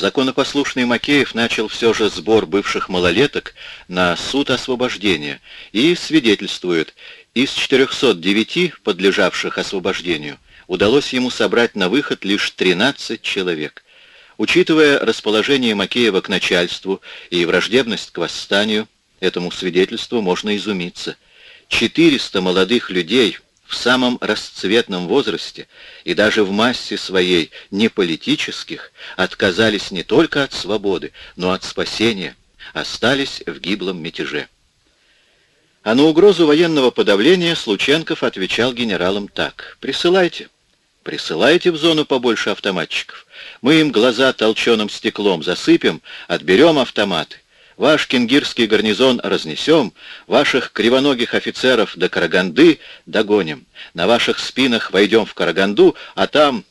Законопослушный Макеев начал все же сбор бывших малолеток на суд освобождения и свидетельствует, из 409 подлежавших освобождению удалось ему собрать на выход лишь 13 человек. Учитывая расположение Макеева к начальству и враждебность к восстанию, этому свидетельству можно изумиться. 400 молодых людей в самом расцветном возрасте и даже в массе своей неполитических отказались не только от свободы, но от спасения, остались в гиблом мятеже. А на угрозу военного подавления Слученков отвечал генералам так. «Присылайте. Присылайте в зону побольше автоматчиков. Мы им глаза толченым стеклом засыпем, отберем автоматы. Ваш кенгирский гарнизон разнесем, ваших кривоногих офицеров до Караганды догоним. На ваших спинах войдем в Караганду, а там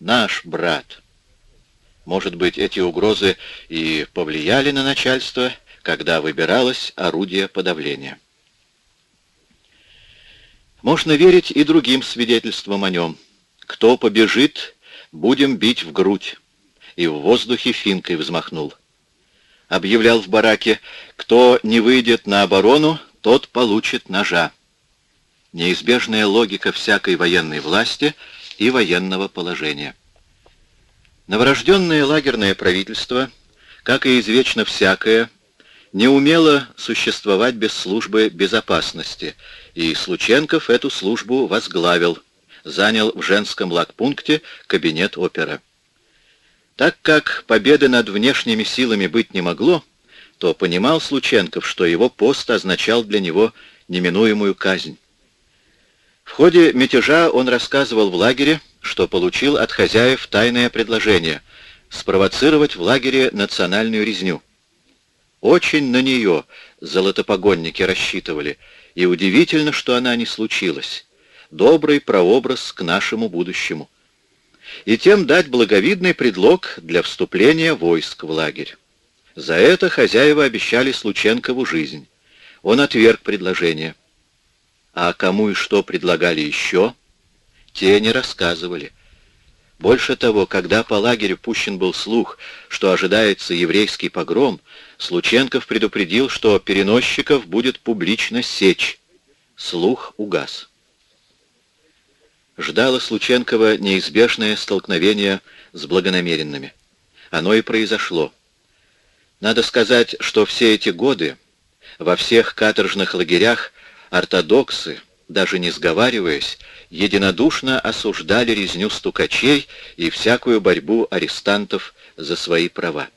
наш брат». Может быть, эти угрозы и повлияли на начальство, когда выбиралось орудие подавления. Можно верить и другим свидетельствам о нем. Кто побежит, будем бить в грудь. И в воздухе финкой взмахнул. Объявлял в бараке, кто не выйдет на оборону, тот получит ножа. Неизбежная логика всякой военной власти и военного положения. Новорожденное лагерное правительство, как и извечно всякое, не умело существовать без службы безопасности, и Слученков эту службу возглавил, занял в женском лагпункте кабинет опера. Так как победы над внешними силами быть не могло, то понимал Слученков, что его пост означал для него неминуемую казнь. В ходе мятежа он рассказывал в лагере, что получил от хозяев тайное предложение спровоцировать в лагере национальную резню. Очень на нее золотопогонники рассчитывали, и удивительно, что она не случилась. Добрый прообраз к нашему будущему. И тем дать благовидный предлог для вступления войск в лагерь. За это хозяева обещали Слученкову жизнь. Он отверг предложение. А кому и что предлагали еще, те не рассказывали. Больше того, когда по лагерю пущен был слух, что ожидается еврейский погром, Слученков предупредил, что переносчиков будет публично сечь. Слух угас. Ждало Слученкова неизбежное столкновение с благонамеренными. Оно и произошло. Надо сказать, что все эти годы во всех каторжных лагерях ортодоксы, даже не сговариваясь, единодушно осуждали резню стукачей и всякую борьбу арестантов за свои права.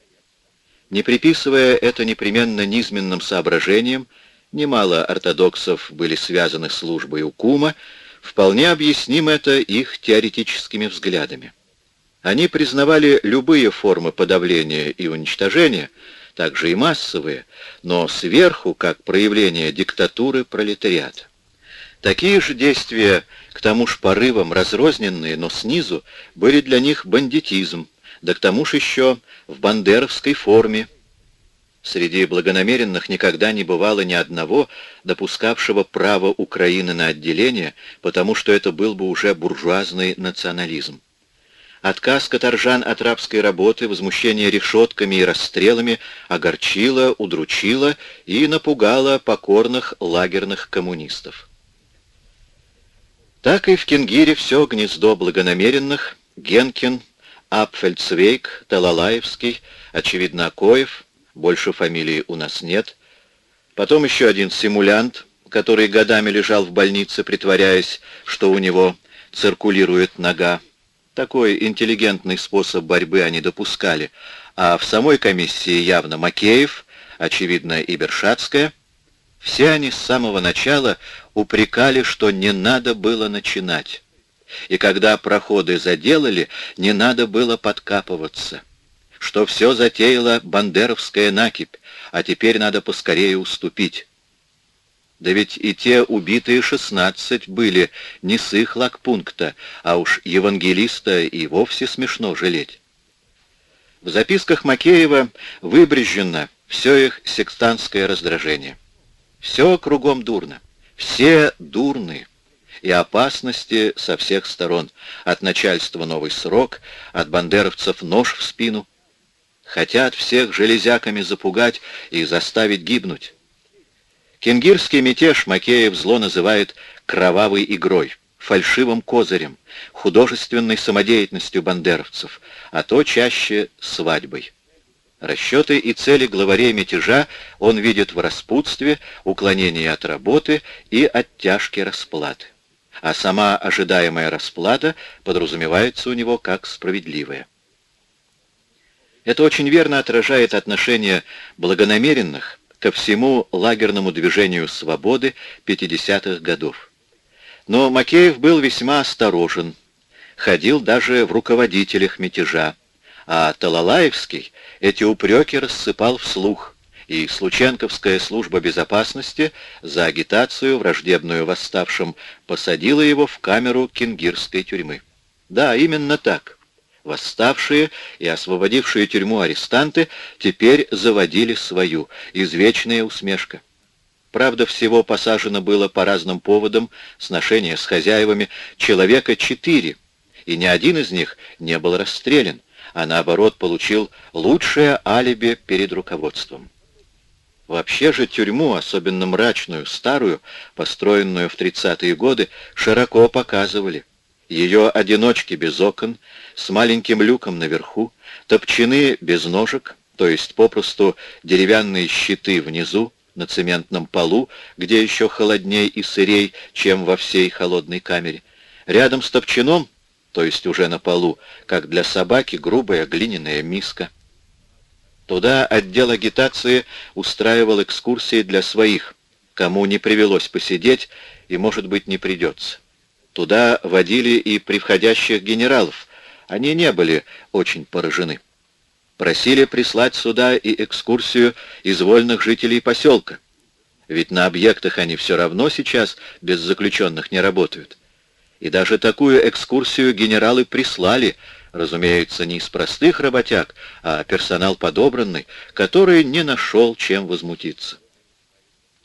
Не приписывая это непременно низменным соображениям, немало ортодоксов были связаны службой у кума, вполне объясним это их теоретическими взглядами. Они признавали любые формы подавления и уничтожения, также и массовые, но сверху как проявление диктатуры пролетариата. Такие же действия, к тому ж порывам разрозненные, но снизу, были для них бандитизм, да к тому же еще в бандеровской форме. Среди благонамеренных никогда не бывало ни одного, допускавшего право Украины на отделение, потому что это был бы уже буржуазный национализм. Отказ каторжан от рабской работы, возмущение решетками и расстрелами огорчило, удручило и напугало покорных лагерных коммунистов. Так и в Кенгире все гнездо благонамеренных, Генкин, Апфельцвейк, Талалаевский, очевидно, Акоев, больше фамилий у нас нет. Потом еще один симулянт, который годами лежал в больнице, притворяясь, что у него циркулирует нога. Такой интеллигентный способ борьбы они допускали, а в самой комиссии явно Макеев, очевидно, и Бершатская. Все они с самого начала упрекали, что не надо было начинать. И когда проходы заделали, не надо было подкапываться. Что все затеяла бандеровская накипь, а теперь надо поскорее уступить. Да ведь и те убитые шестнадцать были не с их лагпункта, а уж евангелиста и вовсе смешно жалеть. В записках Макеева выбрежено все их сектантское раздражение. Все кругом дурно. Все дурны и опасности со всех сторон. От начальства новый срок, от бандеровцев нож в спину. Хотят всех железяками запугать и заставить гибнуть. Кенгирский мятеж Макеев зло называет «кровавой игрой», фальшивым козырем, художественной самодеятельностью бандеровцев, а то чаще свадьбой. Расчеты и цели главарей мятежа он видит в распутстве, уклонении от работы и оттяжке расплаты. А сама ожидаемая расплата подразумевается у него как справедливая. Это очень верно отражает отношение благонамеренных ко всему лагерному движению свободы 50-х годов. Но Макеев был весьма осторожен, ходил даже в руководителях мятежа, а Талалаевский эти упреки рассыпал вслух, и Слученковская служба безопасности за агитацию, враждебную восставшим, посадила его в камеру кенгирской тюрьмы. Да, именно так. Восставшие и освободившие тюрьму арестанты теперь заводили свою, извечная усмешка. Правда, всего посажено было по разным поводам, сношения с хозяевами, человека четыре, и ни один из них не был расстрелян, а наоборот получил лучшее алиби перед руководством. Вообще же тюрьму, особенно мрачную, старую, построенную в 30-е годы, широко показывали. Ее одиночки без окон, с маленьким люком наверху, топчаны без ножек, то есть попросту деревянные щиты внизу, на цементном полу, где еще холодней и сырей, чем во всей холодной камере. Рядом с топчаном то есть уже на полу, как для собаки грубая глиняная миска. Туда отдел агитации устраивал экскурсии для своих, кому не привелось посидеть и, может быть, не придется. Туда водили и превходящих генералов, они не были очень поражены. Просили прислать сюда и экскурсию из вольных жителей поселка, ведь на объектах они все равно сейчас без заключенных не работают. И даже такую экскурсию генералы прислали, разумеется, не из простых работяг, а персонал подобранный, который не нашел, чем возмутиться.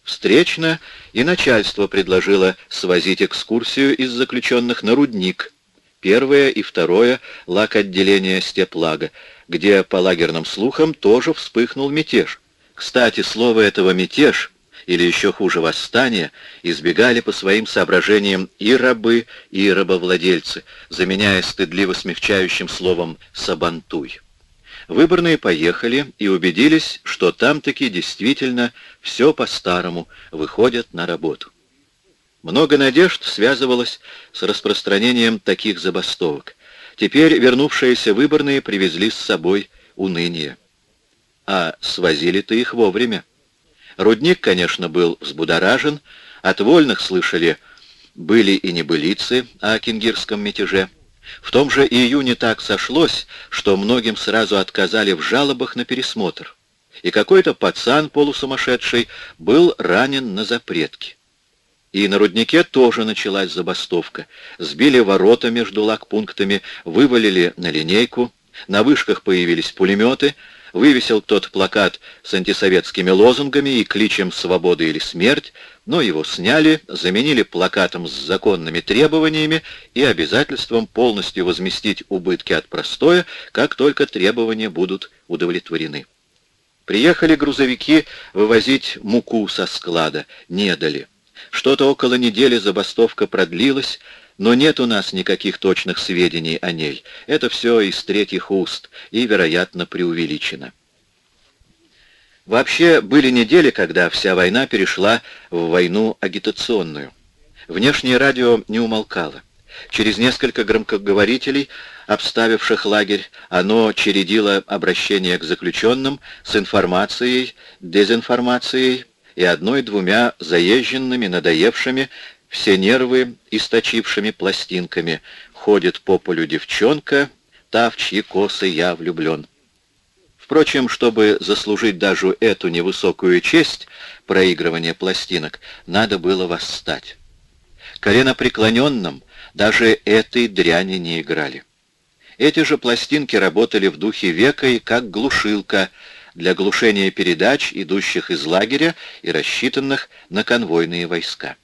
Встречно и начальство предложило свозить экскурсию из заключенных на рудник. Первое и второе — лак отделения степлага, где, по лагерным слухам, тоже вспыхнул мятеж. Кстати, слово этого «мятеж» или еще хуже восстания, избегали по своим соображениям и рабы, и рабовладельцы, заменяя стыдливо смягчающим словом «сабантуй». Выборные поехали и убедились, что там-таки действительно все по-старому выходят на работу. Много надежд связывалось с распространением таких забастовок. Теперь вернувшиеся выборные привезли с собой уныние. А свозили-то их вовремя. Рудник, конечно, был взбудоражен, от вольных слышали были и небылицы о кенгирском мятеже. В том же июне так сошлось, что многим сразу отказали в жалобах на пересмотр. И какой-то пацан полусумасшедший был ранен на запретке. И на руднике тоже началась забастовка. Сбили ворота между лагпунктами, вывалили на линейку, на вышках появились пулеметы — Вывесил тот плакат с антисоветскими лозунгами и кличем «Свобода или смерть», но его сняли, заменили плакатом с законными требованиями и обязательством полностью возместить убытки от простоя, как только требования будут удовлетворены. Приехали грузовики вывозить муку со склада, не дали. Что-то около недели забастовка продлилась, но нет у нас никаких точных сведений о ней. Это все из третьих уст и, вероятно, преувеличено. Вообще, были недели, когда вся война перешла в войну агитационную. Внешнее радио не умолкало. Через несколько громкоговорителей, обставивших лагерь, оно чередило обращение к заключенным с информацией, дезинформацией и одной-двумя заезженными, надоевшими, все нервы источившими пластинками. Ходит по полю девчонка, та, в чьи косы я влюблен. Впрочем, чтобы заслужить даже эту невысокую честь проигрывания пластинок, надо было восстать. Коленопреклоненным даже этой дряни не играли. Эти же пластинки работали в духе века и как глушилка для глушения передач, идущих из лагеря и рассчитанных на конвойные войска.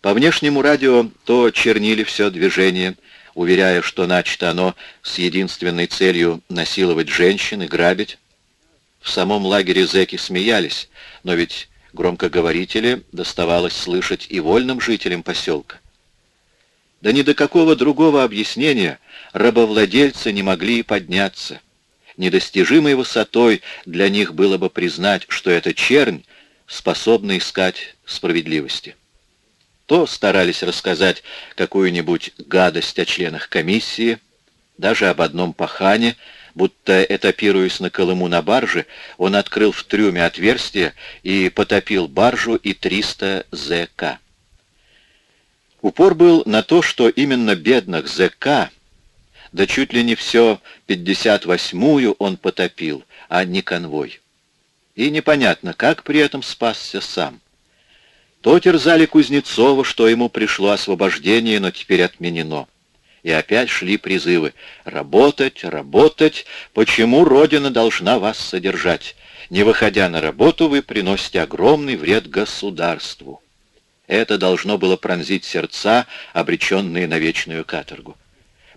По внешнему радио то чернили все движение, уверяя, что начато оно с единственной целью насиловать женщин и грабить. В самом лагере зэки смеялись, но ведь громкоговорители доставалось слышать и вольным жителям поселка. Да ни до какого другого объяснения рабовладельцы не могли подняться. Недостижимой высотой для них было бы признать, что эта чернь способна искать справедливости. То старались рассказать какую-нибудь гадость о членах комиссии, даже об одном пахане, будто этапируясь на Колыму на барже, он открыл в трюме отверстие и потопил баржу и 300 ЗК. Упор был на то, что именно бедных ЗК, да чуть ли не все 58-ю он потопил, а не конвой. И непонятно, как при этом спасся сам. То терзали Кузнецова, что ему пришло освобождение, но теперь отменено. И опять шли призывы «Работать, работать, почему Родина должна вас содержать? Не выходя на работу, вы приносите огромный вред государству». Это должно было пронзить сердца, обреченные на вечную каторгу.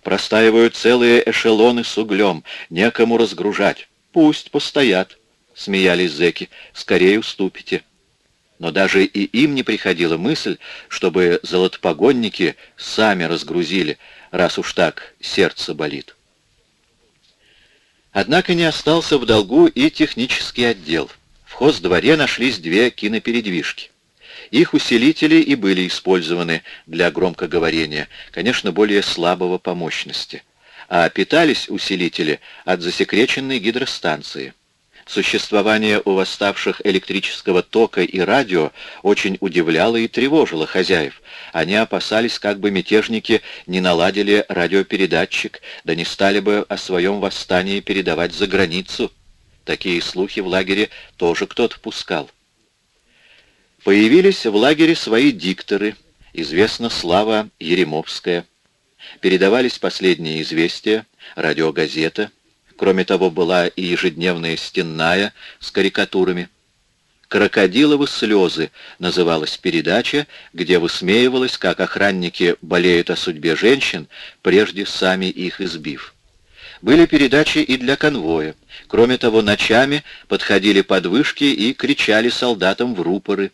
Простаивают целые эшелоны с углем, некому разгружать. Пусть постоят, смеялись зэки, скорее уступите. Но даже и им не приходила мысль, чтобы золотопогонники сами разгрузили, раз уж так сердце болит. Однако не остался в долгу и технический отдел. В хоздворе нашлись две кинопередвижки. Их усилители и были использованы для громкоговорения, конечно, более слабого по мощности. А питались усилители от засекреченной гидростанции. Существование у восставших электрического тока и радио очень удивляло и тревожило хозяев. Они опасались, как бы мятежники не наладили радиопередатчик, да не стали бы о своем восстании передавать за границу. Такие слухи в лагере тоже кто-то пускал. Появились в лагере свои дикторы, известна Слава Еремовская. Передавались последние известия, радиогазета. Кроме того, была и ежедневная стенная с карикатурами. «Крокодиловы слезы» называлась передача, где высмеивалось, как охранники болеют о судьбе женщин, прежде сами их избив. Были передачи и для конвоя. Кроме того, ночами подходили подвышки и кричали солдатам в рупоры.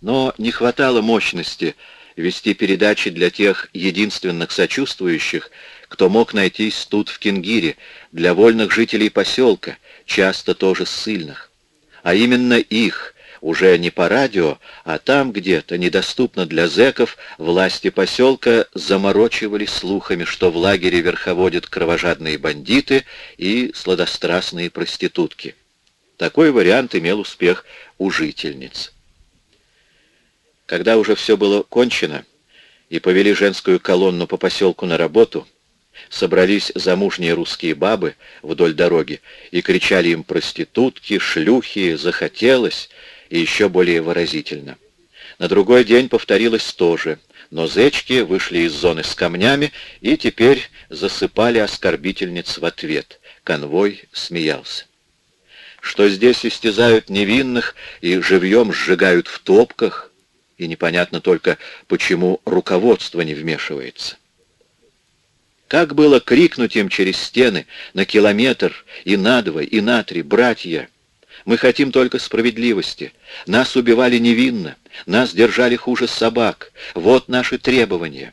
Но не хватало мощности вести передачи для тех единственных сочувствующих, кто мог найтись тут в Кингире, для вольных жителей поселка, часто тоже ссыльных. А именно их, уже не по радио, а там где-то, недоступно для зэков, власти поселка заморочивали слухами, что в лагере верховодят кровожадные бандиты и сладострастные проститутки. Такой вариант имел успех у жительниц. Когда уже все было кончено и повели женскую колонну по поселку на работу, собрались замужние русские бабы вдоль дороги и кричали им проститутки, шлюхи, захотелось, и еще более выразительно. На другой день повторилось то же, но зечки вышли из зоны с камнями и теперь засыпали оскорбительниц в ответ. Конвой смеялся. Что здесь истязают невинных и живьем сжигают в топках — и непонятно только, почему руководство не вмешивается. Как было крикнуть им через стены на километр и на два, и на три, братья, мы хотим только справедливости. Нас убивали невинно, нас держали хуже собак. Вот наши требования.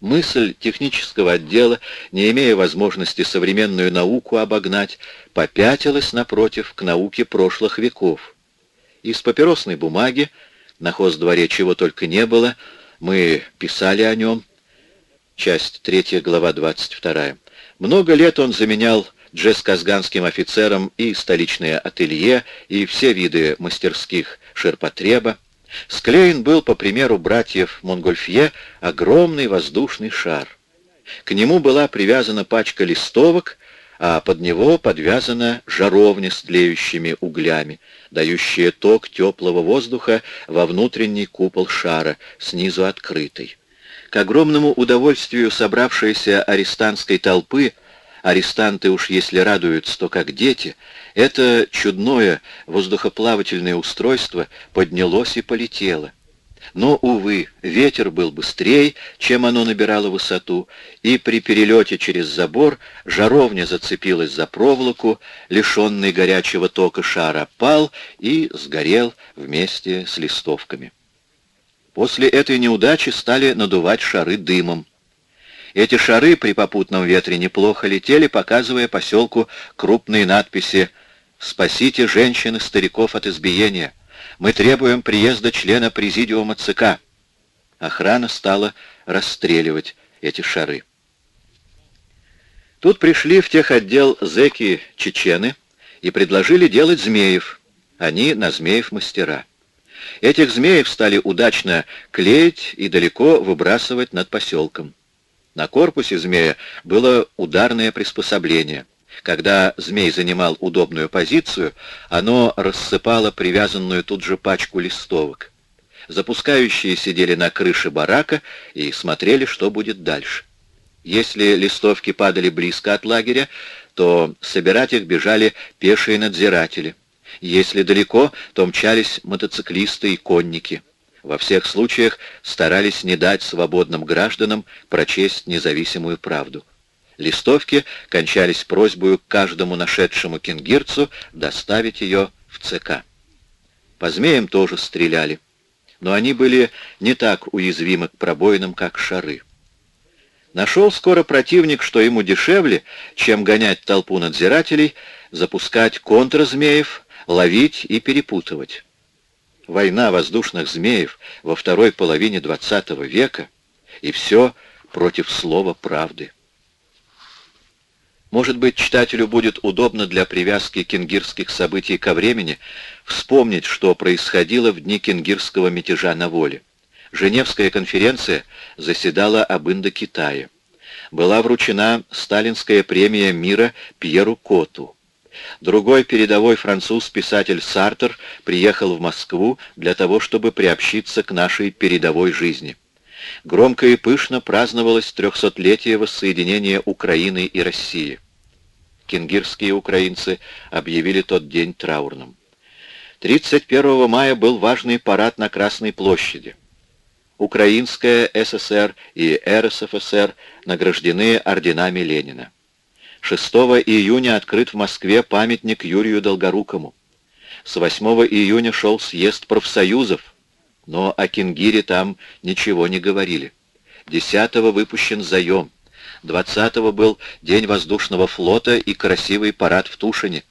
Мысль технического отдела, не имея возможности современную науку обогнать, попятилась напротив к науке прошлых веков. Из папиросной бумаги на хоздворе чего только не было, мы писали о нем. Часть 3, глава 22. Много лет он заменял джесказганским офицерам и столичное ателье, и все виды мастерских ширпотреба. Склеен был, по примеру братьев Монгольфье, огромный воздушный шар. К нему была привязана пачка листовок, а под него подвязана жаровня с тлеющими углями, дающая ток теплого воздуха во внутренний купол шара, снизу открытый. К огромному удовольствию собравшейся арестантской толпы, арестанты уж если радуются, то как дети, это чудное воздухоплавательное устройство поднялось и полетело. Но, увы, ветер был быстрее, чем оно набирало высоту, и при перелете через забор жаровня зацепилась за проволоку, лишенный горячего тока шар опал и сгорел вместе с листовками. После этой неудачи стали надувать шары дымом. Эти шары при попутном ветре неплохо летели, показывая поселку крупные надписи «Спасите женщин и стариков от избиения», «Мы требуем приезда члена президиума ЦК». Охрана стала расстреливать эти шары. Тут пришли в техотдел зэки-чечены и предложили делать змеев. Они на змеев мастера. Этих змеев стали удачно клеить и далеко выбрасывать над поселком. На корпусе змея было ударное приспособление. Когда змей занимал удобную позицию, оно рассыпало привязанную тут же пачку листовок. Запускающие сидели на крыше барака и смотрели, что будет дальше. Если листовки падали близко от лагеря, то собирать их бежали пешие надзиратели. Если далеко, то мчались мотоциклисты и конники. Во всех случаях старались не дать свободным гражданам прочесть независимую правду. Листовки кончались просьбой к каждому нашедшему кенгирцу доставить ее в ЦК. По змеям тоже стреляли, но они были не так уязвимы к пробоинам, как шары. Нашел скоро противник, что ему дешевле, чем гонять толпу надзирателей, запускать контрзмеев, ловить и перепутывать. Война воздушных змеев во второй половине XX века, и все против слова правды. Может быть, читателю будет удобно для привязки кенгирских событий ко времени вспомнить, что происходило в дни кенгирского мятежа на воле. Женевская конференция заседала об Индокитае. Была вручена сталинская премия мира Пьеру Коту. Другой передовой француз-писатель Сартер приехал в Москву для того, чтобы приобщиться к нашей передовой жизни. Громко и пышно праздновалось трехсотлетие воссоединения Украины и России. Кенгирские украинцы объявили тот день траурным. 31 мая был важный парад на Красной площади. Украинская ССР и РСФСР награждены орденами Ленина. 6 июня открыт в Москве памятник Юрию Долгорукому. С 8 июня шел съезд профсоюзов, но о Кенгире там ничего не говорили. 10-го выпущен заем. 20-го был День воздушного флота и красивый парад в Тушине.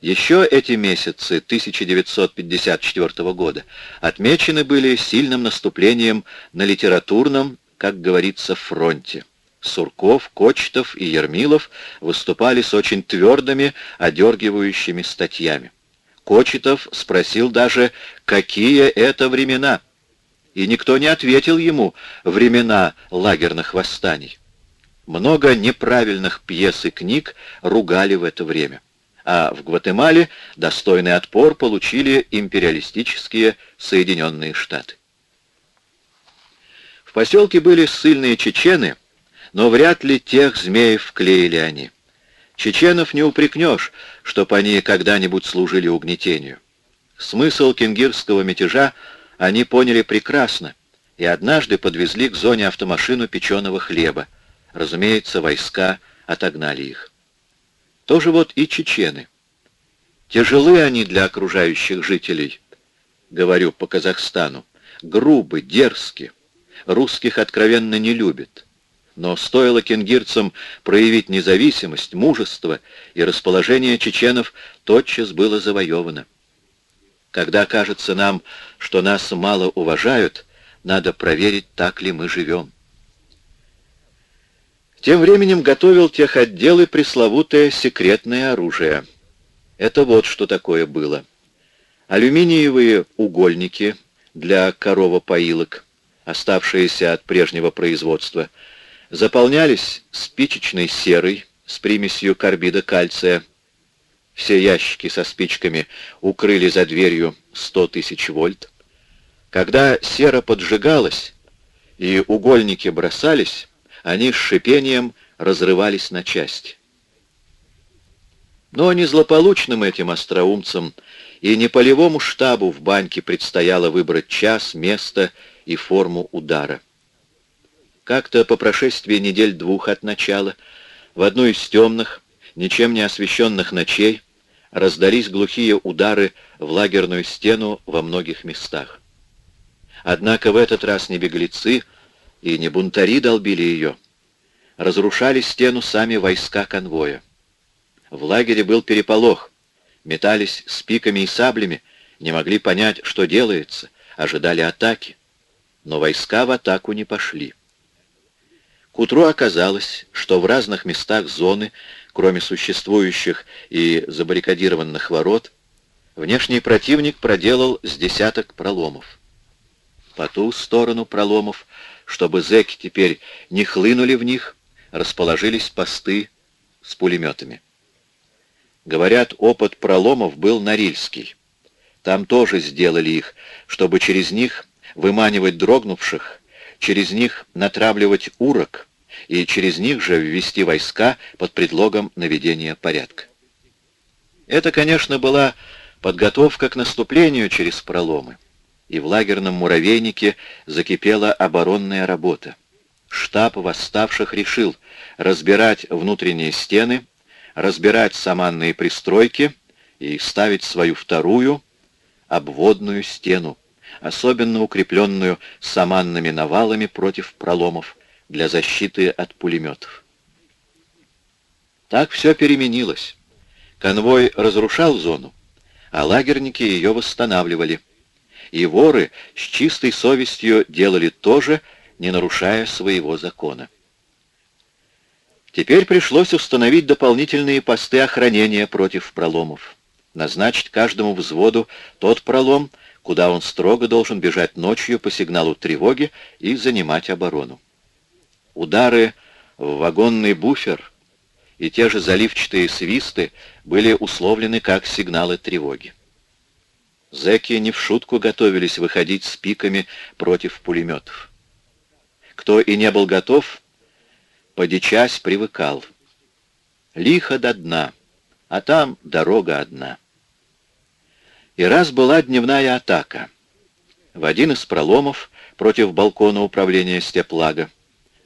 Еще эти месяцы 1954 года отмечены были сильным наступлением на литературном, как говорится, фронте. Сурков, Кочетов и Ермилов выступали с очень твердыми, одергивающими статьями. Кочетов спросил даже, какие это времена, и никто не ответил ему «времена лагерных восстаний». Много неправильных пьес и книг ругали в это время, а в Гватемале достойный отпор получили империалистические Соединенные Штаты. В поселке были ссыльные чечены, но вряд ли тех змеев клеили они. Чеченов не упрекнешь, чтоб они когда-нибудь служили угнетению. Смысл кенгирского мятежа они поняли прекрасно и однажды подвезли к зоне автомашину печеного хлеба. Разумеется, войска отогнали их. Тоже вот и чечены. Тяжелы они для окружающих жителей, говорю по Казахстану, грубы, дерзки, русских откровенно не любят. Но стоило кенгирцам проявить независимость, мужество, и расположение чеченов тотчас было завоевано. Когда кажется нам, что нас мало уважают, надо проверить, так ли мы живем. Тем временем готовил тех отделы пресловутое секретное оружие. Это вот что такое было. Алюминиевые угольники для коровопоилок, оставшиеся от прежнего производства — заполнялись спичечной серой с примесью карбида кальция. Все ящики со спичками укрыли за дверью 100 тысяч вольт. Когда сера поджигалась и угольники бросались, они с шипением разрывались на части. Но не злополучным этим остроумцам и не полевому штабу в баньке предстояло выбрать час, место и форму удара. Как-то по прошествии недель двух от начала в одну из темных, ничем не освещенных ночей раздались глухие удары в лагерную стену во многих местах. Однако в этот раз не беглецы и не бунтари долбили ее. Разрушали стену сами войска конвоя. В лагере был переполох. Метались с пиками и саблями, не могли понять, что делается, ожидали атаки. Но войска в атаку не пошли. К утру оказалось, что в разных местах зоны кроме существующих и забаррикадированных ворот, внешний противник проделал с десяток проломов. По ту сторону проломов, чтобы зэки теперь не хлынули в них, расположились посты с пулеметами. Говорят, опыт проломов был Норильский. Там тоже сделали их, чтобы через них выманивать дрогнувших, через них натравливать урок, и через них же ввести войска под предлогом наведения порядка. Это, конечно, была подготовка к наступлению через проломы, и в лагерном муравейнике закипела оборонная работа. Штаб восставших решил разбирать внутренние стены, разбирать саманные пристройки и ставить свою вторую обводную стену, особенно укрепленную саманными навалами против проломов, для защиты от пулеметов. Так все переменилось. Конвой разрушал зону, а лагерники ее восстанавливали. И воры с чистой совестью делали то же, не нарушая своего закона. Теперь пришлось установить дополнительные посты охранения против проломов. Назначить каждому взводу тот пролом, куда он строго должен бежать ночью по сигналу тревоги и занимать оборону. Удары в вагонный буфер и те же заливчатые свисты были условлены как сигналы тревоги. Зэки не в шутку готовились выходить с пиками против пулеметов. Кто и не был готов, подичась привыкал. Лихо до дна, а там дорога одна. И раз была дневная атака. В один из проломов против балкона управления степлага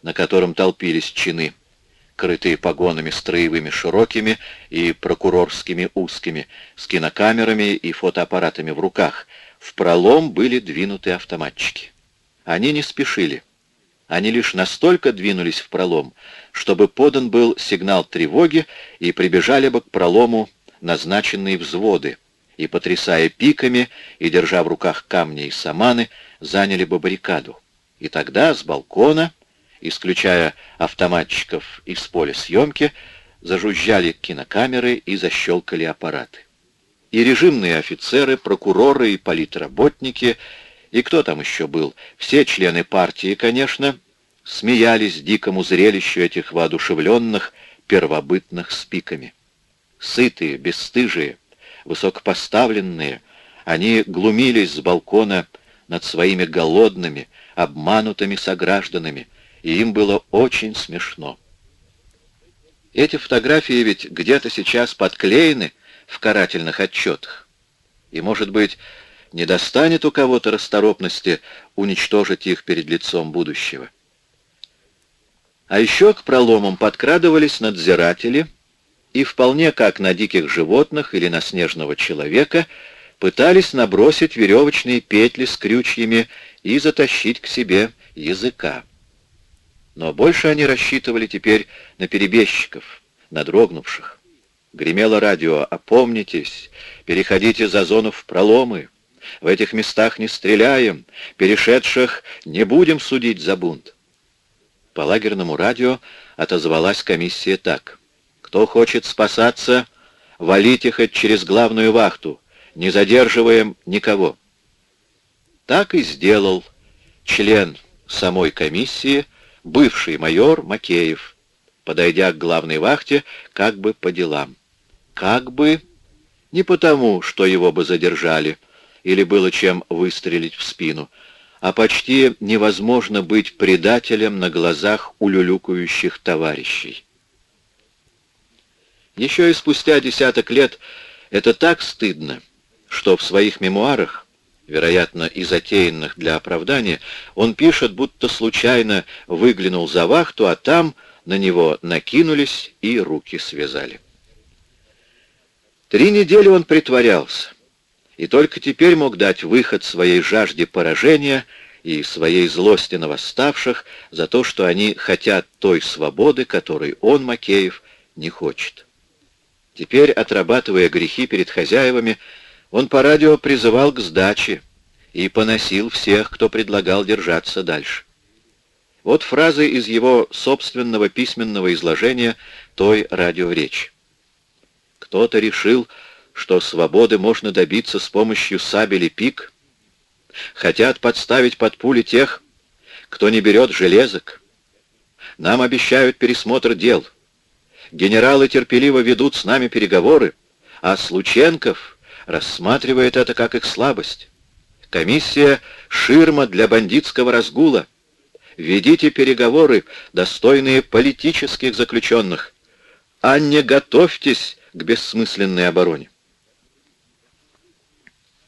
на котором толпились чины, крытые погонами строевыми широкими и прокурорскими узкими, с кинокамерами и фотоаппаратами в руках. В пролом были двинуты автоматчики. Они не спешили. Они лишь настолько двинулись в пролом, чтобы подан был сигнал тревоги и прибежали бы к пролому назначенные взводы, и, потрясая пиками и держа в руках камни и саманы, заняли бы баррикаду. И тогда с балкона исключая автоматчиков из поля съемки, зажужжали кинокамеры и защелкали аппараты. И режимные офицеры, прокуроры и политработники, и кто там еще был, все члены партии, конечно, смеялись дикому зрелищу этих воодушевленных первобытных спиками. Сытые, бесстыжие, высокопоставленные, они глумились с балкона над своими голодными, обманутыми согражданами, и им было очень смешно. Эти фотографии ведь где-то сейчас подклеены в карательных отчетах. И, может быть, не достанет у кого-то расторопности уничтожить их перед лицом будущего. А еще к проломам подкрадывались надзиратели и вполне как на диких животных или на снежного человека пытались набросить веревочные петли с крючьями и затащить к себе языка. Но больше они рассчитывали теперь на перебежчиков, на дрогнувших. Гремело радио «Опомнитесь! Переходите за зону в проломы! В этих местах не стреляем! Перешедших не будем судить за бунт!» По лагерному радио отозвалась комиссия так. «Кто хочет спасаться, валите хоть через главную вахту, не задерживаем никого». Так и сделал член самой комиссии, бывший майор Макеев, подойдя к главной вахте как бы по делам. Как бы не потому, что его бы задержали или было чем выстрелить в спину, а почти невозможно быть предателем на глазах улюлюкающих товарищей. Еще и спустя десяток лет это так стыдно, что в своих мемуарах, вероятно, и затеянных для оправдания, он пишет, будто случайно выглянул за вахту, а там на него накинулись и руки связали. Три недели он притворялся, и только теперь мог дать выход своей жажде поражения и своей злости на восставших за то, что они хотят той свободы, которой он, Макеев, не хочет. Теперь, отрабатывая грехи перед хозяевами, он по радио призывал к сдаче и поносил всех, кто предлагал держаться дальше. Вот фразы из его собственного письменного изложения той радиоречи. Кто-то решил, что свободы можно добиться с помощью сабели пик. Хотят подставить под пули тех, кто не берет железок. Нам обещают пересмотр дел. Генералы терпеливо ведут с нами переговоры, а Слученков рассматривает это как их слабость. Комиссия — ширма для бандитского разгула. Ведите переговоры, достойные политических заключенных, а не готовьтесь к бессмысленной обороне.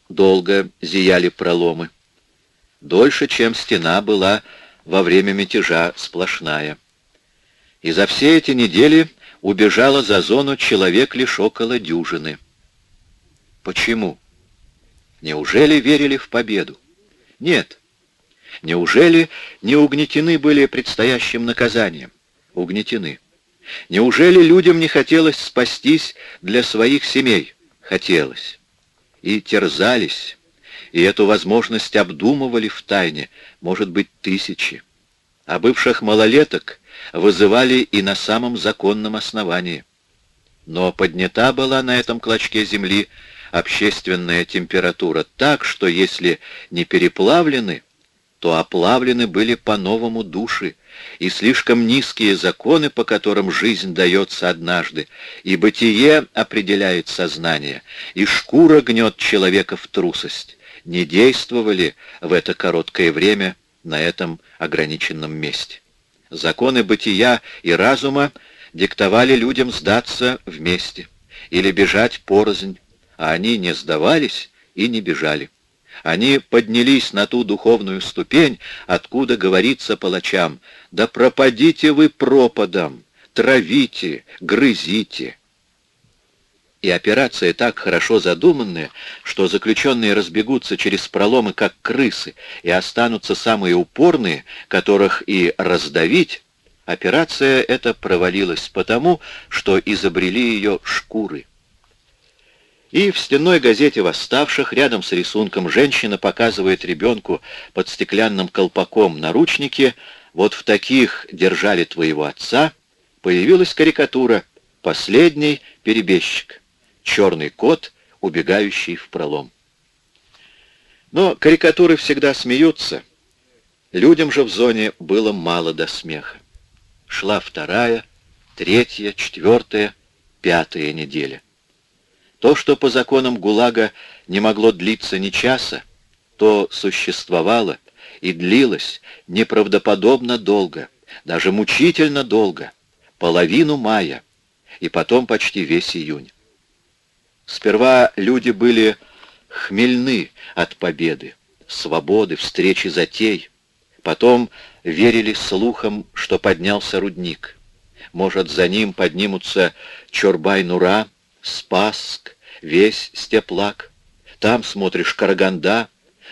Долго зияли проломы. Дольше, чем стена была во время мятежа сплошная. И за все эти недели убежало за зону человек лишь около дюжины. Почему? Неужели верили в победу? Нет. Неужели не угнетены были предстоящим наказанием? Угнетены. Неужели людям не хотелось спастись для своих семей? Хотелось. И терзались, и эту возможность обдумывали в тайне, может быть, тысячи. А бывших малолеток вызывали и на самом законном основании. Но поднята была на этом клочке земли общественная температура так, что если не переплавлены, то оплавлены были по-новому души, и слишком низкие законы, по которым жизнь дается однажды, и бытие определяет сознание, и шкура гнет человека в трусость, не действовали в это короткое время на этом ограниченном месте. Законы бытия и разума диктовали людям сдаться вместе или бежать порознь, а они не сдавались и не бежали. Они поднялись на ту духовную ступень, откуда говорится палачам, «Да пропадите вы пропадом, травите, грызите». И операция так хорошо задуманная, что заключенные разбегутся через проломы, как крысы, и останутся самые упорные, которых и раздавить, операция эта провалилась потому, что изобрели ее шкуры. И в стенной газете «Восставших» рядом с рисунком женщина показывает ребенку под стеклянным колпаком наручники «Вот в таких держали твоего отца» появилась карикатура «Последний перебежчик» черный кот, убегающий в пролом. Но карикатуры всегда смеются. Людям же в зоне было мало до смеха. Шла вторая, третья, четвертая, пятая неделя. То, что по законам ГУЛАГа не могло длиться ни часа, то существовало и длилось неправдоподобно долго, даже мучительно долго, половину мая, и потом почти весь июнь. Сперва люди были хмельны от победы, свободы, встречи затей. Потом верили слухам, что поднялся рудник. Может, за ним поднимутся Чорбай-Нура, Спасск, весь Степлак. Там, смотришь, Караганда,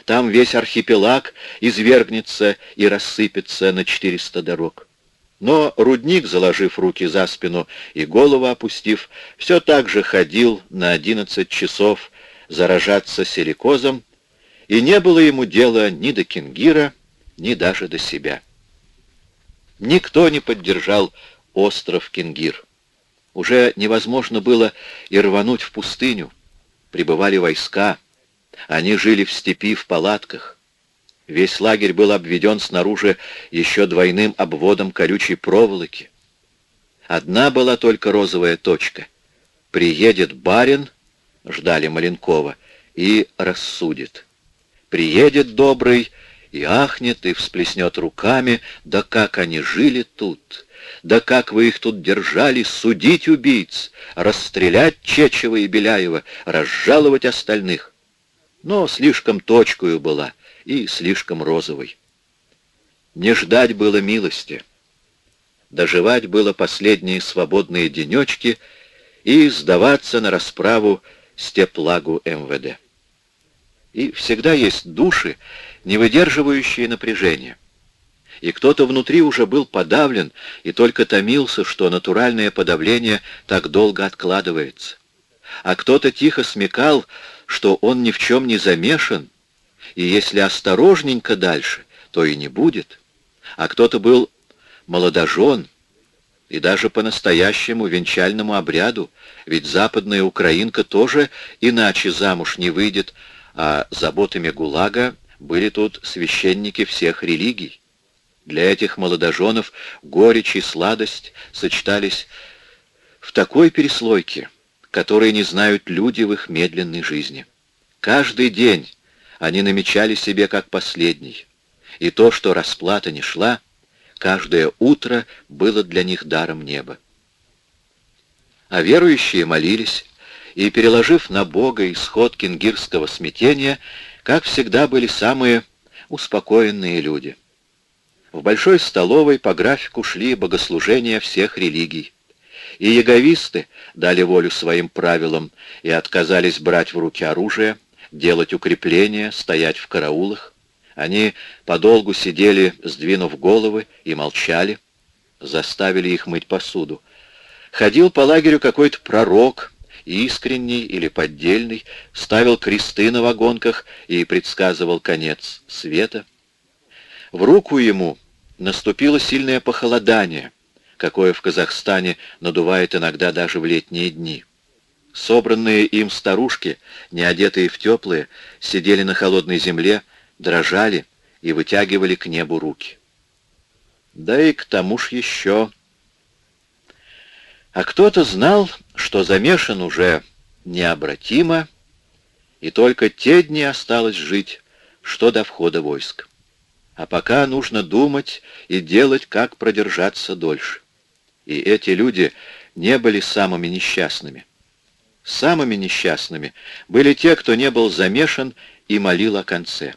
там весь архипелаг извергнется и рассыпется на четыреста дорог. Но рудник, заложив руки за спину и голову опустив, все так же ходил на одиннадцать часов заражаться силикозом, и не было ему дела ни до Кингира, ни даже до себя. Никто не поддержал остров Кингир. Уже невозможно было и рвануть в пустыню. Прибывали войска. Они жили в степи в палатках. Весь лагерь был обведен снаружи еще двойным обводом колючей проволоки. Одна была только розовая точка. Приедет барин, ждали Маленкова, и рассудит. Приедет добрый и ахнет, и всплеснет руками, да как они жили тут, да как вы их тут держали, судить убийц, расстрелять Чечева и Беляева, разжаловать остальных. но слишком точкою была и слишком розовой. Не ждать было милости. Доживать было последние свободные денечки и сдаваться на расправу степлагу МВД. И всегда есть души, не выдерживающие напряжения. И кто-то внутри уже был подавлен и только томился, что натуральное подавление так долго откладывается. А кто-то тихо смекал, что он ни в чем не замешан, и если осторожненько дальше, то и не будет. А кто-то был молодожен, и даже по настоящему венчальному обряду, ведь западная украинка тоже иначе замуж не выйдет, а заботами ГУЛАГа были тут священники всех религий. Для этих молодоженов горечь и сладость сочетались в такой переслойке, которой не знают люди в их медленной жизни. Каждый день они намечали себе как последний, и то, что расплата не шла, каждое утро было для них даром неба. А верующие молились, и, переложив на Бога исход кингирского смятения, как всегда были самые успокоенные люди. В большой столовой по графику шли богослужения всех религий. И яговисты дали волю своим правилам и отказались брать в руки оружие, делать укрепления, стоять в караулах. Они подолгу сидели, сдвинув головы, и молчали. Заставили их мыть посуду. Ходил по лагерю какой-то пророк, искренний или поддельный, ставил кресты на вагонках и предсказывал конец света. В руку ему наступило сильное похолодание, какое в Казахстане надувает иногда даже в летние дни. Собранные им старушки, не одетые в теплые, сидели на холодной земле, дрожали и вытягивали к небу руки. Да и к тому ж еще... А кто-то знал, что замешан уже необратимо, и только те дни осталось жить, что до входа войск. А пока нужно думать и делать, как продержаться дольше. И эти люди не были самыми несчастными. Самыми несчастными были те, кто не был замешан и молил о конце.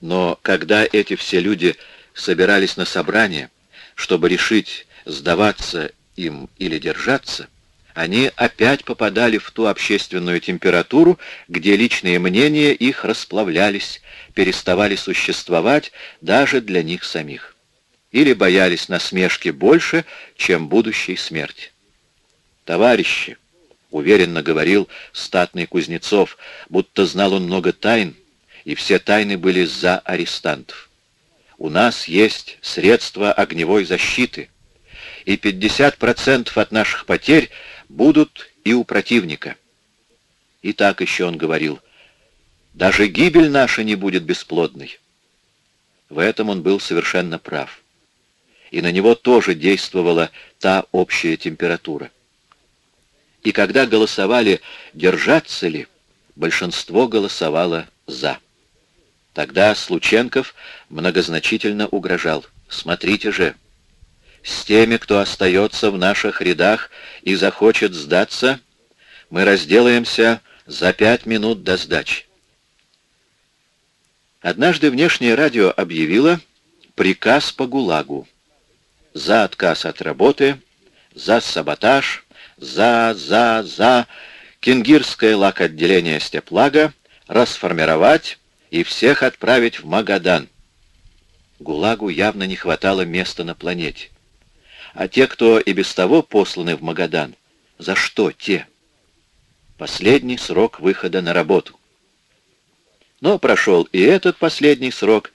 Но когда эти все люди собирались на собрание, чтобы решить, сдаваться им или держаться, они опять попадали в ту общественную температуру, где личные мнения их расплавлялись, переставали существовать даже для них самих. Или боялись насмешки больше, чем будущей смерти. «Товарищи», — уверенно говорил статный Кузнецов, будто знал он много тайн, и все тайны были за арестантов. «У нас есть средства огневой защиты, и 50% от наших потерь будут и у противника. И так еще он говорил, даже гибель наша не будет бесплодной. В этом он был совершенно прав. И на него тоже действовала та общая температура. И когда голосовали «держаться ли», большинство голосовало «за». Тогда Слученков многозначительно угрожал. «Смотрите же, с теми, кто остается в наших рядах и захочет сдаться, мы разделаемся за пять минут до сдачи. Однажды внешнее радио объявило приказ по ГУЛАГу. За отказ от работы, за саботаж, за, за, за Кингирское лак-отделение Степлага расформировать и всех отправить в Магадан. ГУЛАГу явно не хватало места на планете. А те, кто и без того посланы в Магадан, за что те? Последний срок выхода на работу. Но прошел и этот последний срок,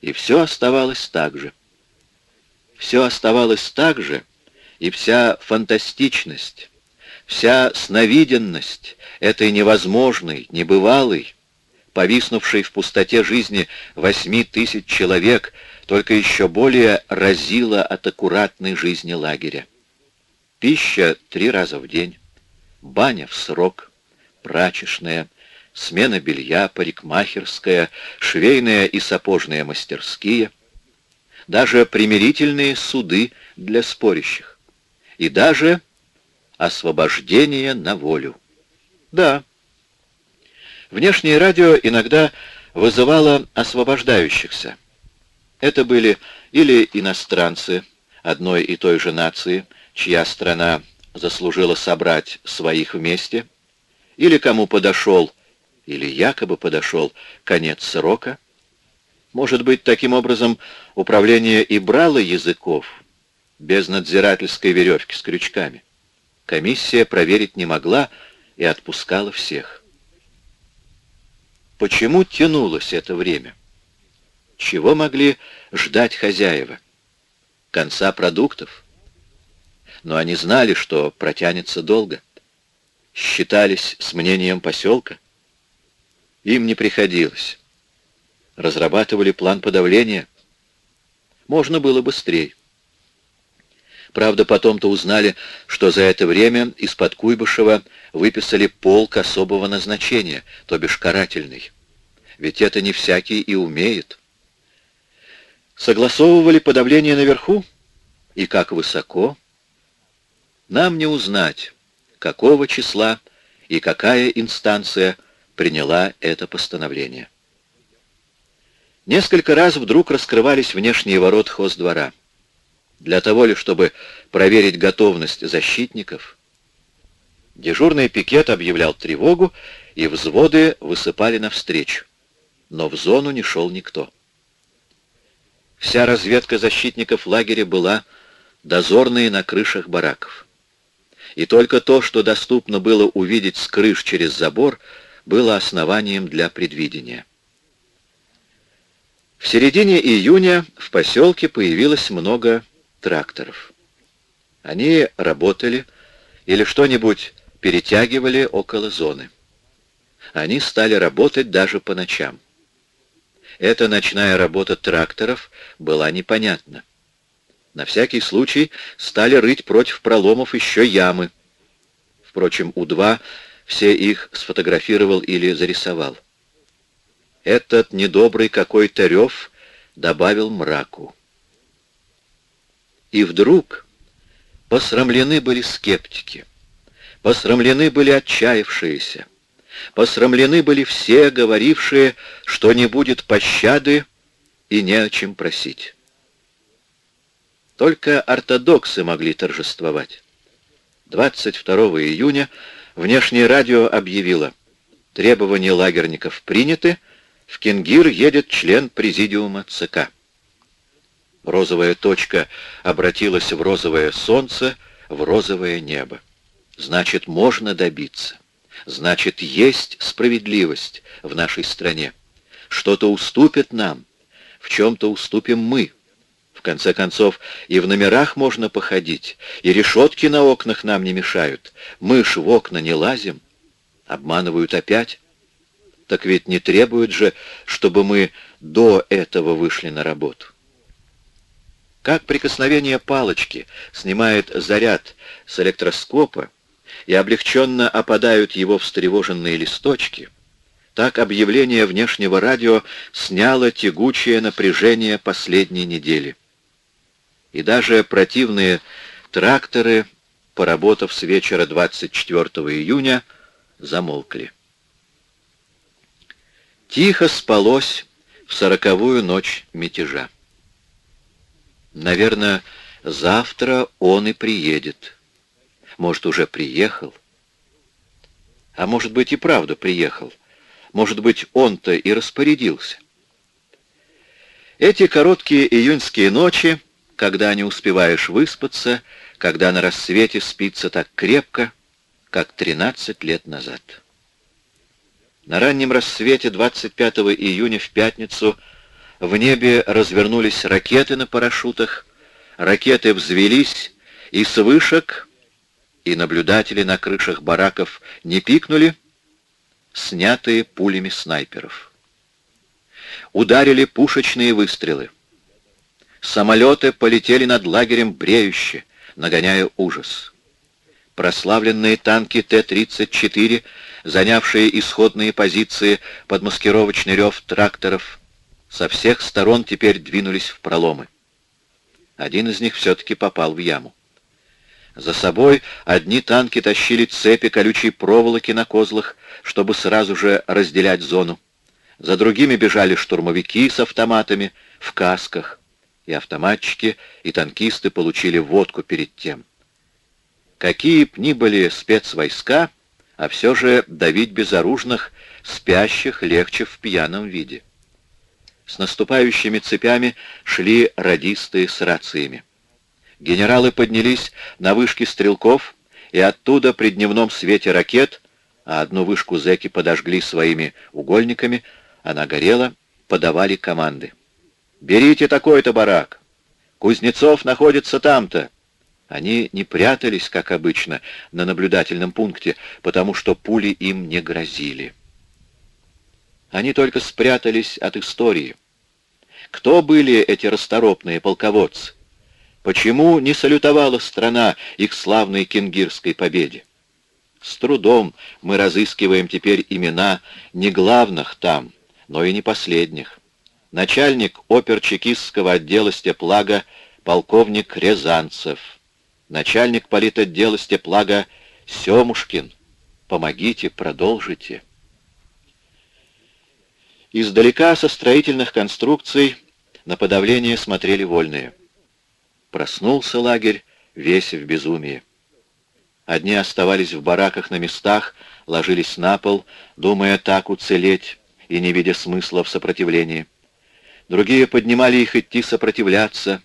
и все оставалось так же. Все оставалось так же, и вся фантастичность, вся сновиденность этой невозможной, небывалой, повиснувшей в пустоте жизни восьми тысяч человек, только еще более разила от аккуратной жизни лагеря. Пища три раза в день, баня в срок, прачечная, смена белья, парикмахерская, швейная и сапожная мастерские, даже примирительные суды для спорящих и даже освобождение на волю. Да, Внешнее радио иногда вызывало освобождающихся. Это были или иностранцы одной и той же нации, чья страна заслужила собрать своих вместе, или кому подошел, или якобы подошел конец срока. Может быть, таким образом управление и брало языков без надзирательской веревки с крючками. Комиссия проверить не могла и отпускала всех. Почему тянулось это время? Чего могли ждать хозяева? Конца продуктов? Но они знали, что протянется долго. Считались с мнением поселка. Им не приходилось. Разрабатывали план подавления. Можно было быстрее. Правда, потом-то узнали, что за это время из-под Куйбышева выписали полк особого назначения, то бишь карательный. Ведь это не всякий и умеет. Согласовывали подавление наверху? И как высоко? Нам не узнать, какого числа и какая инстанция приняла это постановление. Несколько раз вдруг раскрывались внешние ворот хоздвора. Для того ли, чтобы проверить готовность защитников, дежурный пикет объявлял тревогу, и взводы высыпали навстречу. Но в зону не шел никто. Вся разведка защитников лагеря была дозорные на крышах бараков. И только то, что доступно было увидеть с крыш через забор, было основанием для предвидения. В середине июня в поселке появилось много тракторов. Они работали или что-нибудь перетягивали около зоны. Они стали работать даже по ночам. Эта ночная работа тракторов была непонятна. На всякий случай стали рыть против проломов еще ямы. Впрочем, У-2 все их сфотографировал или зарисовал. Этот недобрый какой-то рев добавил мраку. И вдруг посрамлены были скептики, посрамлены были отчаявшиеся, посрамлены были все, говорившие, что не будет пощады и не о чем просить. Только ортодоксы могли торжествовать. 22 июня внешнее радио объявило, требования лагерников приняты, в Кенгир едет член президиума ЦК. Розовая точка обратилась в розовое солнце, в розовое небо. Значит, можно добиться. Значит, есть справедливость в нашей стране. Что-то уступит нам, в чем-то уступим мы. В конце концов, и в номерах можно походить, и решетки на окнах нам не мешают. Мы ж в окна не лазим. Обманывают опять. Так ведь не требуют же, чтобы мы до этого вышли на работу. Как прикосновение палочки снимает заряд с электроскопа и облегченно опадают его встревоженные листочки, так объявление внешнего радио сняло тягучее напряжение последней недели. И даже противные тракторы, поработав с вечера 24 июня, замолкли. Тихо спалось в сороковую ночь мятежа. Наверное, завтра он и приедет. Может, уже приехал. А может быть, и правда приехал. Может быть, он-то и распорядился. Эти короткие июньские ночи, когда не успеваешь выспаться, когда на рассвете спится так крепко, как 13 лет назад. На раннем рассвете 25 июня в пятницу в небе развернулись ракеты на парашютах, ракеты взвелись, и с вышек, и наблюдатели на крышах бараков не пикнули, снятые пулями снайперов. Ударили пушечные выстрелы. Самолеты полетели над лагерем бреюще, нагоняя ужас. Прославленные танки Т-34, занявшие исходные позиции под маскировочный рев тракторов, со всех сторон теперь двинулись в проломы. Один из них все-таки попал в яму. За собой одни танки тащили цепи колючей проволоки на козлах, чтобы сразу же разделять зону. За другими бежали штурмовики с автоматами в касках, и автоматчики, и танкисты получили водку перед тем. Какие б ни были спецвойска, а все же давить безоружных, спящих легче в пьяном виде. С наступающими цепями шли радисты с рациями. Генералы поднялись на вышки стрелков, и оттуда при дневном свете ракет, а одну вышку зэки подожгли своими угольниками, она горела, подавали команды. «Берите такой-то барак! Кузнецов находится там-то!» Они не прятались, как обычно, на наблюдательном пункте, потому что пули им не грозили. Они только спрятались от истории. Кто были эти расторопные полководцы? Почему не салютовала страна их славной кенгирской победе? С трудом мы разыскиваем теперь имена не главных там, но и не последних. Начальник оперчекистского отдела Степлага полковник Рязанцев. Начальник политотдела Степлага Семушкин. Помогите, продолжите. Издалека со строительных конструкций на подавление смотрели вольные. Проснулся лагерь весь в безумии. Одни оставались в бараках на местах, ложились на пол, думая так уцелеть и не видя смысла в сопротивлении. Другие поднимали их идти сопротивляться,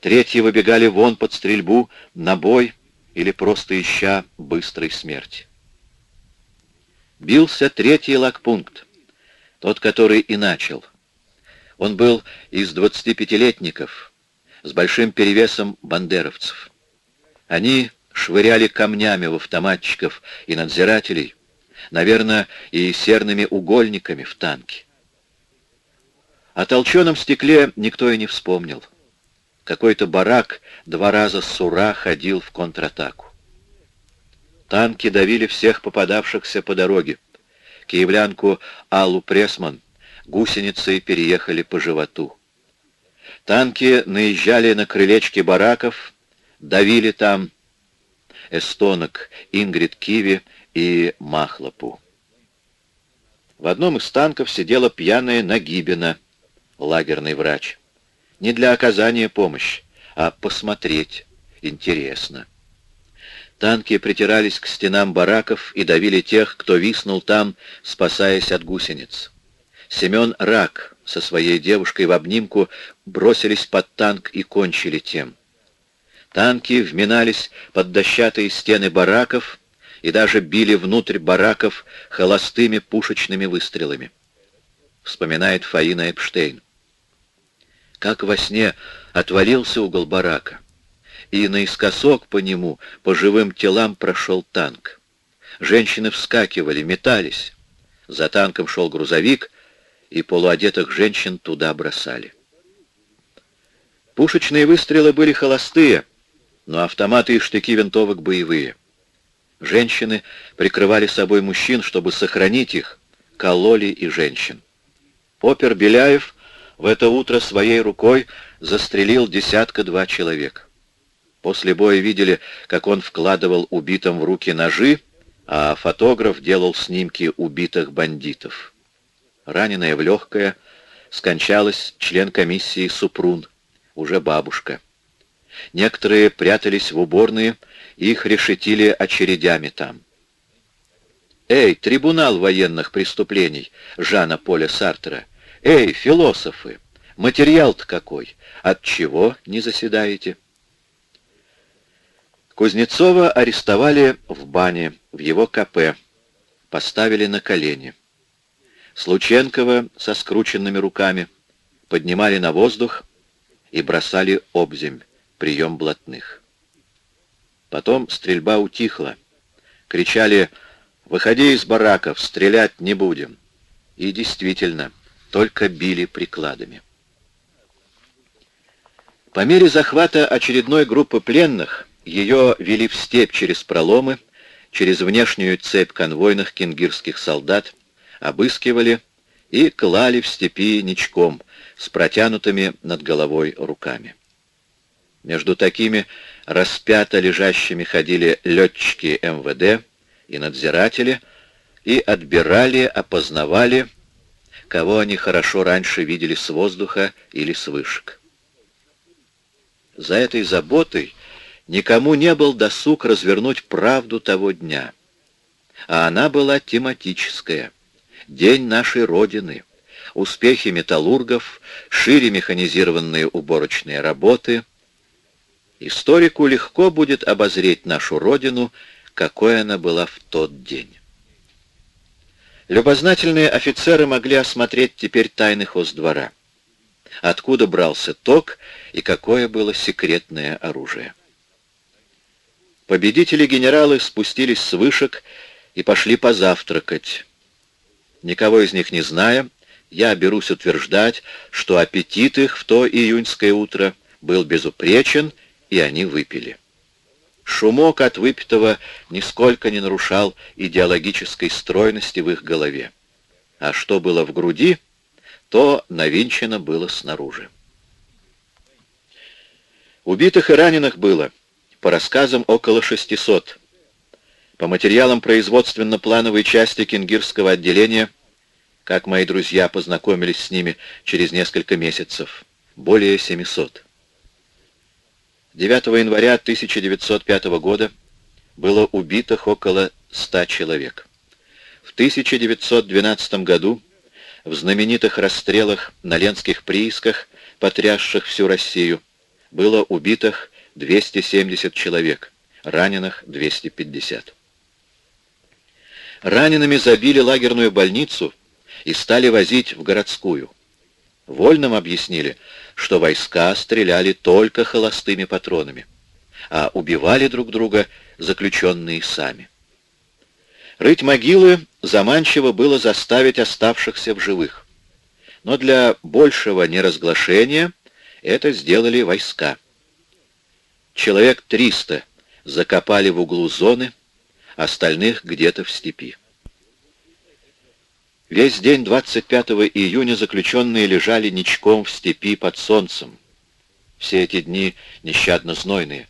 третьи выбегали вон под стрельбу, на бой или просто ища быстрой смерти. Бился третий лагпункт, тот, который и начал. Он был из 25-летников, с большим перевесом бандеровцев. Они швыряли камнями в автоматчиков и надзирателей, наверное, и серными угольниками в танки. О толченом стекле никто и не вспомнил. Какой-то барак два раза с сура ходил в контратаку. Танки давили всех попадавшихся по дороге. Киевлянку Аллу Пресман гусеницы переехали по животу. Танки наезжали на крылечки бараков, давили там эстонок Ингрид Киви и Махлопу. В одном из танков сидела пьяная Нагибина, лагерный врач. Не для оказания помощи, а посмотреть интересно. Танки притирались к стенам бараков и давили тех, кто виснул там, спасаясь от гусениц. Семен Рак, со своей девушкой в обнимку бросились под танк и кончили тем. Танки вминались под дощатые стены бараков и даже били внутрь бараков холостыми пушечными выстрелами. Вспоминает Фаина Эпштейн. Как во сне отвалился угол барака, и наискосок по нему, по живым телам прошел танк. Женщины вскакивали, метались. За танком шел грузовик — и полуодетых женщин туда бросали. Пушечные выстрелы были холостые, но автоматы и штыки винтовок боевые. Женщины прикрывали собой мужчин, чтобы сохранить их, кололи и женщин. Опер Беляев в это утро своей рукой застрелил десятка-два человек. После боя видели, как он вкладывал убитым в руки ножи, а фотограф делал снимки убитых бандитов раненая в легкое, скончалась член комиссии Супрун, уже бабушка. Некоторые прятались в уборные, их решетили очередями там. «Эй, трибунал военных преступлений!» Жана Поля Сартера. «Эй, философы! Материал-то какой! От чего не заседаете?» Кузнецова арестовали в бане, в его КП, поставили на колени. Слученкова со скрученными руками поднимали на воздух и бросали обземь, прием блатных. Потом стрельба утихла. Кричали «Выходи из бараков, стрелять не будем». И действительно, только били прикладами. По мере захвата очередной группы пленных ее вели в степь через проломы, через внешнюю цепь конвойных кенгирских солдат, обыскивали и клали в степи ничком с протянутыми над головой руками. Между такими распято лежащими ходили летчики МВД и надзиратели, и отбирали, опознавали, кого они хорошо раньше видели с воздуха или с вышек. За этой заботой никому не был досуг развернуть правду того дня. А она была тематическая. День нашей Родины. Успехи металлургов, шире механизированные уборочные работы. Историку легко будет обозреть нашу Родину, какой она была в тот день. Любознательные офицеры могли осмотреть теперь тайны хоздвора. Откуда брался ток и какое было секретное оружие. Победители-генералы спустились с вышек и пошли позавтракать. Никого из них не зная, я берусь утверждать, что аппетит их в то июньское утро был безупречен, и они выпили. Шумок от выпитого нисколько не нарушал идеологической стройности в их голове. А что было в груди, то навинчено было снаружи. Убитых и раненых было, по рассказам, около 600. По материалам производственно-плановой части Кингирского отделения, как мои друзья познакомились с ними через несколько месяцев, более 700. 9 января 1905 года было убитых около 100 человек. В 1912 году в знаменитых расстрелах на Ленских приисках, потрясших всю Россию, было убитых 270 человек, раненых 250. Ранеными забили лагерную больницу и стали возить в городскую. Вольным объяснили, что войска стреляли только холостыми патронами, а убивали друг друга заключенные сами. Рыть могилы заманчиво было заставить оставшихся в живых. Но для большего неразглашения это сделали войска. Человек 300 закопали в углу зоны, остальных где-то в степи. Весь день 25 июня заключенные лежали ничком в степи под солнцем. Все эти дни нещадно знойные.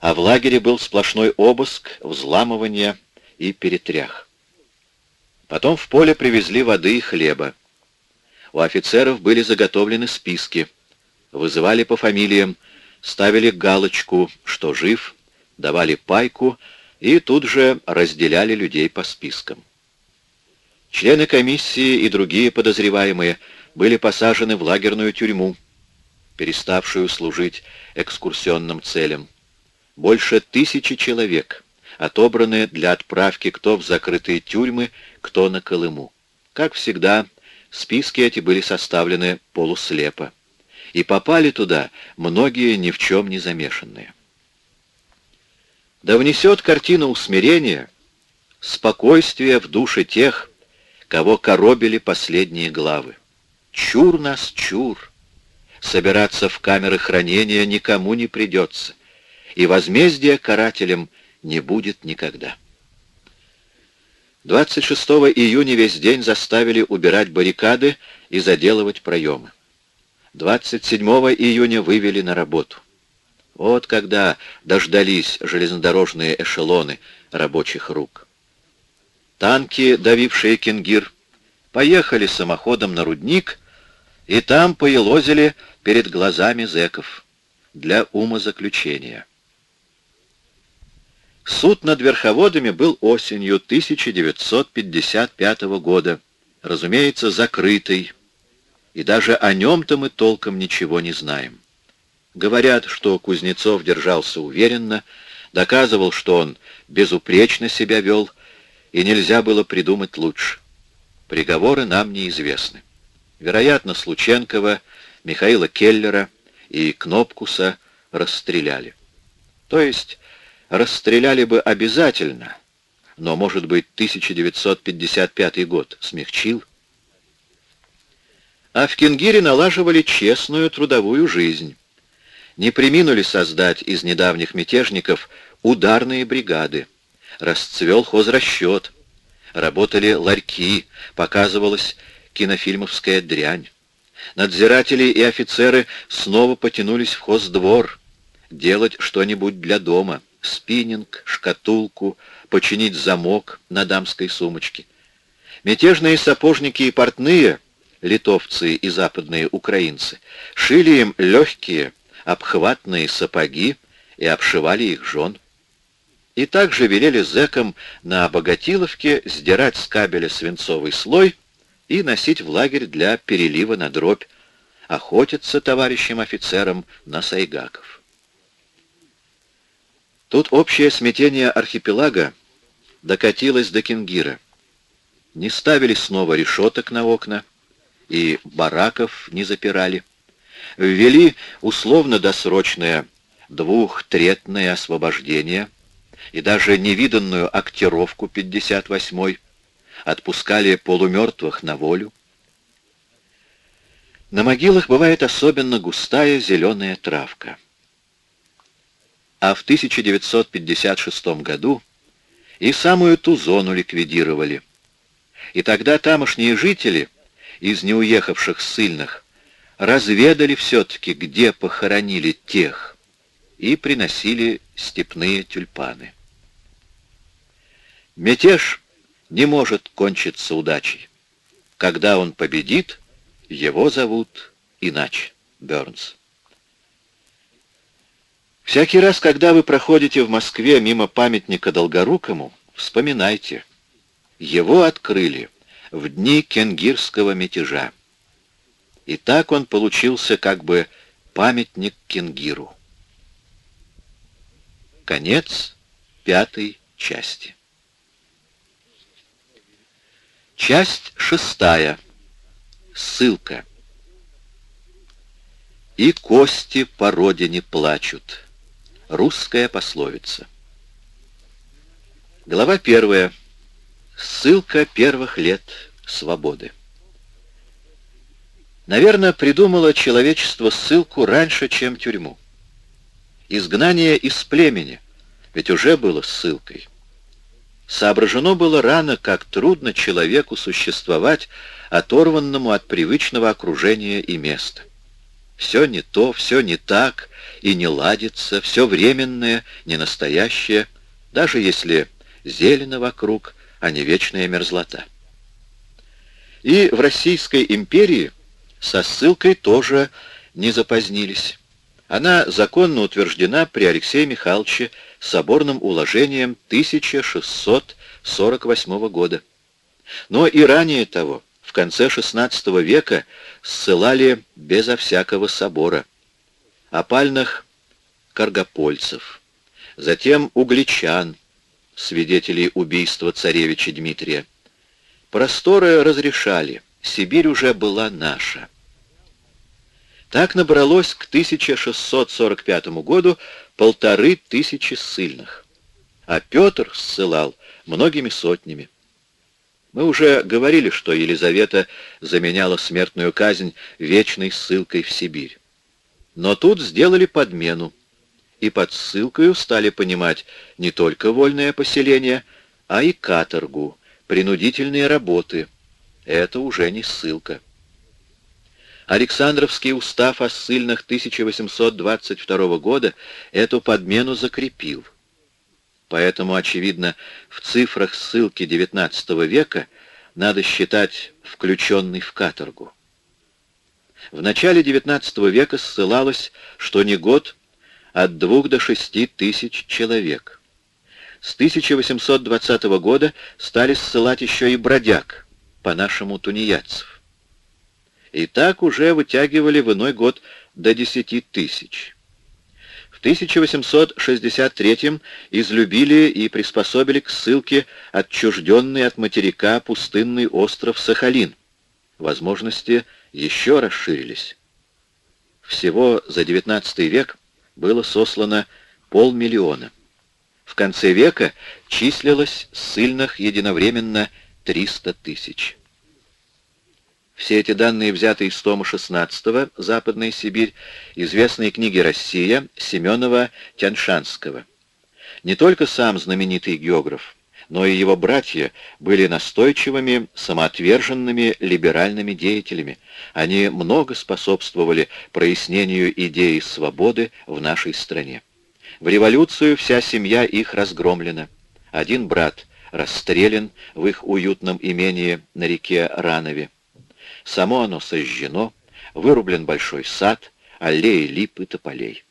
А в лагере был сплошной обыск, взламывание и перетрях. Потом в поле привезли воды и хлеба. У офицеров были заготовлены списки. Вызывали по фамилиям, ставили галочку, что жив, давали пайку и тут же разделяли людей по спискам. Члены комиссии и другие подозреваемые были посажены в лагерную тюрьму, переставшую служить экскурсионным целям. Больше тысячи человек отобраны для отправки кто в закрытые тюрьмы, кто на Колыму. Как всегда, списки эти были составлены полуслепо и попали туда многие ни в чем не замешанные. Да внесет картина усмирения, спокойствие в души тех, кого коробили последние главы. Чур нас, чур! Собираться в камеры хранения никому не придется, и возмездия карателям не будет никогда. 26 июня весь день заставили убирать баррикады и заделывать проемы. 27 июня вывели на работу. Вот когда дождались железнодорожные эшелоны рабочих рук. Танки, давившие Кенгир, поехали самоходом на рудник и там поелозили перед глазами зэков для умозаключения. Суд над верховодами был осенью 1955 года, разумеется, закрытый, и даже о нем-то мы толком ничего не знаем. Говорят, что Кузнецов держался уверенно, доказывал, что он безупречно себя вел, и нельзя было придумать лучше. Приговоры нам неизвестны. Вероятно, Слученкова, Михаила Келлера и Кнопкуса расстреляли. То есть расстреляли бы обязательно, но, может быть, 1955 год смягчил – а в Кенгире налаживали честную трудовую жизнь. Не приминули создать из недавних мятежников ударные бригады. Расцвел хозрасчет. Работали ларьки, показывалась кинофильмовская дрянь. Надзиратели и офицеры снова потянулись в хоздвор. делать что-нибудь для дома, спиннинг, шкатулку, починить замок на дамской сумочке. Мятежные сапожники и портные, литовцы и западные украинцы, шили им легкие, обхватные сапоги и обшивали их жен. И также велели зэкам на обогатиловке сдирать с кабеля свинцовый слой и носить в лагерь для перелива на дробь, охотиться товарищам офицерам на сайгаков. Тут общее смятение архипелага докатилось до Кингира. Не ставили снова решеток на окна и бараков не запирали. Ввели условно-досрочное двухтретное освобождение и даже невиданную актировку 58-й, отпускали полумертвых на волю. На могилах бывает особенно густая зеленая травка. А в 1956 году и самую ту зону ликвидировали. И тогда тамошние жители из неуехавших ссыльных разведали все-таки, где похоронили тех, и приносили степные тюльпаны. Мятеж не может кончиться удачей. Когда он победит, его зовут иначе. Бернс. Всякий раз, когда вы проходите в Москве мимо памятника Долгорукому, вспоминайте. Его открыли в дни кенгирского мятежа. И так он получился как бы памятник Кенгиру. Конец пятой части. Часть шестая. Ссылка. И кости по родине плачут. Русская пословица. Глава первая. Ссылка первых лет свободы. Наверное, придумало человечество ссылку раньше, чем тюрьму. Изгнание из племени, ведь уже было ссылкой. Соображено было рано, как трудно человеку существовать, оторванному от привычного окружения и места. Все не то, все не так и не ладится, все временное, не настоящее, даже если зелено вокруг, а не вечная мерзлота. И в Российской империи со ссылкой тоже не запозднились. Она законно утверждена при Алексее Михайловиче соборным уложением 1648 года. Но и ранее того, в конце XVI века, ссылали безо всякого собора. Опальных каргопольцев, затем угличан, свидетелей убийства царевича Дмитрия. Просторы разрешали, Сибирь уже была наша. Так набралось к 1645 году полторы тысячи ссыльных, а Петр ссылал многими сотнями. Мы уже говорили, что Елизавета заменяла смертную казнь вечной ссылкой в Сибирь. Но тут сделали подмену, и под ссылкою стали понимать не только вольное поселение, а и каторгу, принудительные работы. Это уже не ссылка. Александровский устав о ссыльных 1822 года эту подмену закрепил. Поэтому, очевидно, в цифрах ссылки XIX века надо считать включенный в каторгу. В начале XIX века ссылалось, что не год, от двух до шести тысяч человек. С 1820 года стали ссылать еще и бродяг, по-нашему тунеядцев. И так уже вытягивали в иной год до 10 тысяч. В 1863 излюбили и приспособили к ссылке отчужденный от материка пустынный остров Сахалин. Возможности еще расширились. Всего за XIX век было сослано полмиллиона. В конце века числилось ссыльных единовременно 300 тысяч. Все эти данные взяты из тома 16 «Западная Сибирь» известной книги «Россия» Семенова-Тяншанского. Не только сам знаменитый географ, но и его братья были настойчивыми, самоотверженными либеральными деятелями. Они много способствовали прояснению идеи свободы в нашей стране. В революцию вся семья их разгромлена. Один брат расстрелян в их уютном имении на реке Ранове. Само оно сожжено, вырублен большой сад, аллеи лип и тополей.